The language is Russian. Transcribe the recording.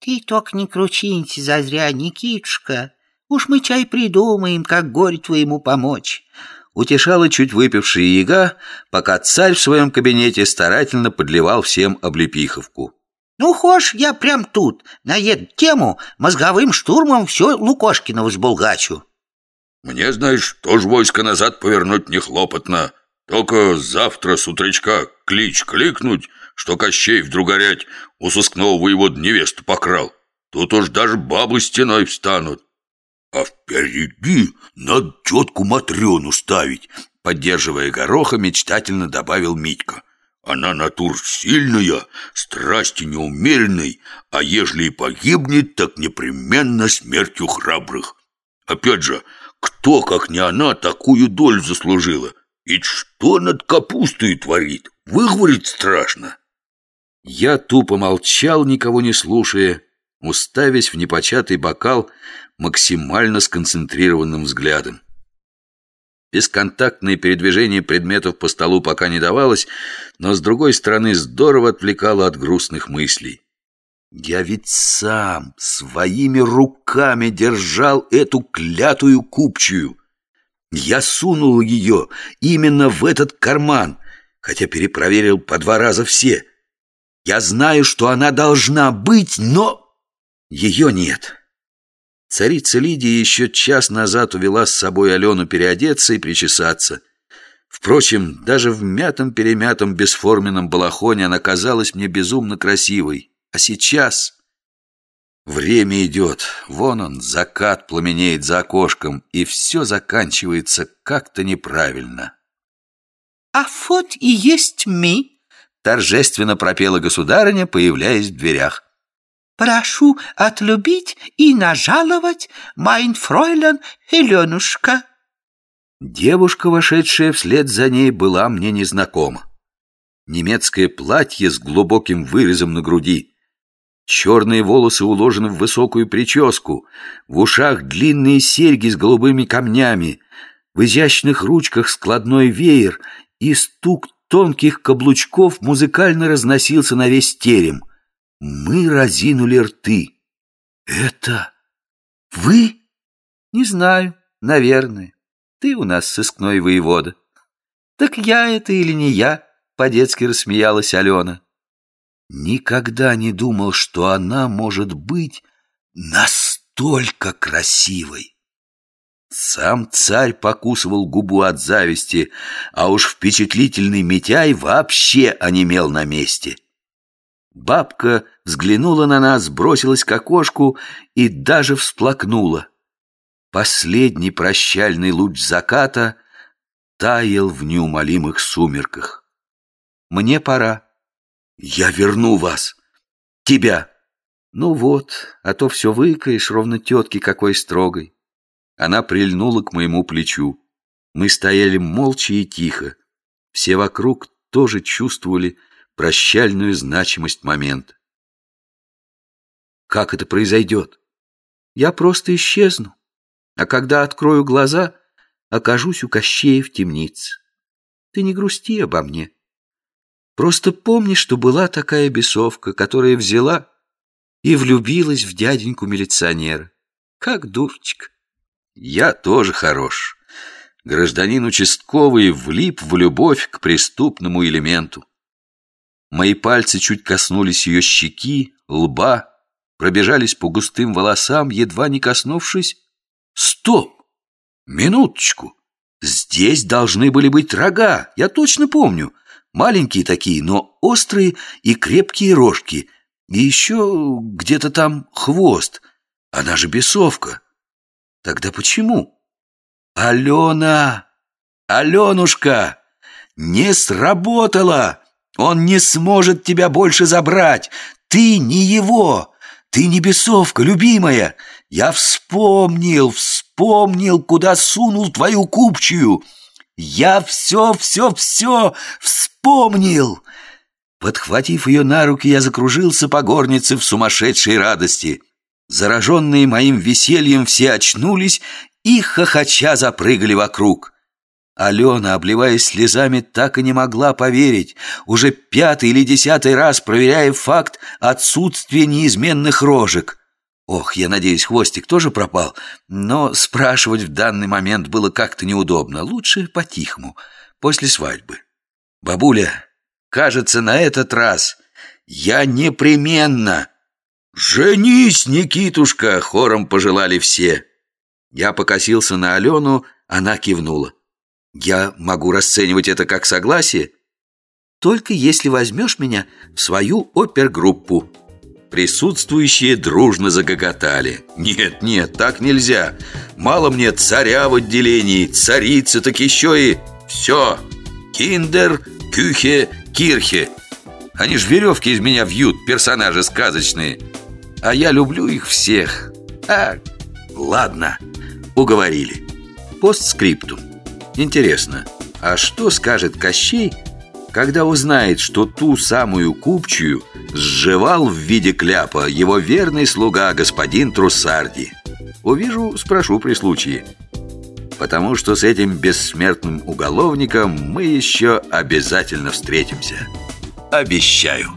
Ты только не кручинься зазря, Никитушка. Уж мы чай придумаем, как горе твоему помочь. Утешала чуть выпившая яга, пока царь в своем кабинете старательно подливал всем облепиховку. Ну, хошь, я прям тут, на эту тему, мозговым штурмом все Лукошкина взболгачу. Мне, знаешь, тоже войско назад повернуть не хлопотно. Только завтра с утречка клич кликнуть, что Кощей вдруг горять у сыскного воевод невесту покрал. Тут уж даже бабы стеной встанут. А впереди надо тетку Матрёну ставить, поддерживая гороха, мечтательно добавил Митька. Она натур сильная, страсти неумеренной, а ежели и погибнет, так непременно смертью храбрых. Опять же, кто, как не она, такую долю заслужила? И что над капустой творит? Выговорить страшно. Я тупо молчал, никого не слушая, уставясь в непочатый бокал максимально сконцентрированным взглядом. Бесконтактное передвижение предметов по столу пока не давалось, но, с другой стороны, здорово отвлекало от грустных мыслей. Я ведь сам своими руками держал эту клятую купчую. Я сунул ее именно в этот карман, хотя перепроверил по два раза все. Я знаю, что она должна быть, но ее нет. Царица Лидия еще час назад увела с собой Алену переодеться и причесаться. Впрочем, даже в мятом-перемятом бесформенном балахоне она казалась мне безумно красивой. А сейчас... Время идет. Вон он, закат пламенеет за окошком, и все заканчивается как-то неправильно. «А вот и есть ми!» Торжественно пропела государыня, появляясь в дверях. «Прошу отлюбить и нажаловать, майн фройлен Еленушка!» Девушка, вошедшая вслед за ней, была мне незнакома. Немецкое платье с глубоким вырезом на груди, Черные волосы уложены в высокую прическу, в ушах длинные серьги с голубыми камнями, в изящных ручках складной веер, и стук тонких каблучков музыкально разносился на весь терем. Мы разинули рты. «Это вы?» «Не знаю, наверное. Ты у нас сыскной воевода». «Так я это или не я?» — по-детски рассмеялась Алена. Никогда не думал, что она может быть настолько красивой. Сам царь покусывал губу от зависти, а уж впечатлительный Митяй вообще онемел на месте. Бабка взглянула на нас, бросилась к окошку и даже всплакнула. Последний прощальный луч заката таял в неумолимых сумерках. «Мне пора», я верну вас. Тебя. Ну вот, а то все выкаешь, ровно тетки какой строгой. Она прильнула к моему плечу. Мы стояли молча и тихо. Все вокруг тоже чувствовали прощальную значимость момента. Как это произойдет? Я просто исчезну, а когда открою глаза, окажусь у Кощея в темнице. Ты не грусти обо мне. Просто помни, что была такая бесовка, которая взяла и влюбилась в дяденьку-милиционера. Как дурочка. Я тоже хорош. Гражданин участковый влип в любовь к преступному элементу. Мои пальцы чуть коснулись ее щеки, лба, пробежались по густым волосам, едва не коснувшись. Стоп! Минуточку! Здесь должны были быть рога, я точно помню. Маленькие такие, но острые и крепкие рожки. И еще где-то там хвост. Она же бесовка. Тогда почему? Алена! Аленушка! Не сработало! Он не сможет тебя больше забрать! Ты не его! Ты не бесовка, любимая! Я вспомнил, вспомнил, куда сунул твою купчую! Я все, все, все вспомнил!» Подхватив ее на руки, я закружился по горнице в сумасшедшей радости. Зараженные моим весельем все очнулись и хохоча запрыгали вокруг. Алена, обливаясь слезами, так и не могла поверить, уже пятый или десятый раз проверяя факт отсутствия неизменных рожек. Ох, я надеюсь, хвостик тоже пропал, но спрашивать в данный момент было как-то неудобно. Лучше по-тихому, после свадьбы. Бабуля, кажется, на этот раз я непременно... «Женись, Никитушка!» — хором пожелали все. Я покосился на Алену, она кивнула. Я могу расценивать это как согласие? Только если возьмешь меня в свою опергруппу. Присутствующие дружно загоготали. Нет, нет, так нельзя. Мало мне царя в отделении, царицы, так еще и... Все. Киндер, кюхе, кирхе. Они ж веревки из меня вьют, персонажи сказочные. А я люблю их всех. А, ладно, уговорили. Постскриптум. Интересно, а что скажет Кощей, когда узнает, что ту самую купчую сживал в виде кляпа его верный слуга господин Труссарди? Увижу, спрошу при случае. Потому что с этим бессмертным уголовником мы еще обязательно встретимся. Обещаю.